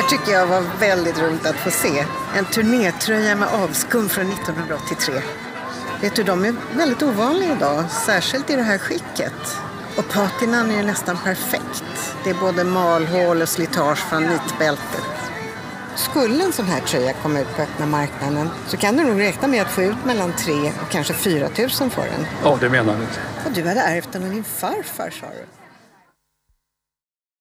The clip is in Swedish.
här tycker jag var väldigt roligt att få se. En turnétröja med avskum från 1983. Vet du, de är väldigt ovanliga idag, särskilt i det här skicket. Och patinan är ju nästan perfekt. Det är både malhål och slitage från nitbältet. Skulle en sån här tröja komma ut på öppna marknaden så kan du nog räkna med att få ut mellan 3 och kanske 4 000 för den. Ja, det menar du. Och du hade ärvt den av din farfar, sa du.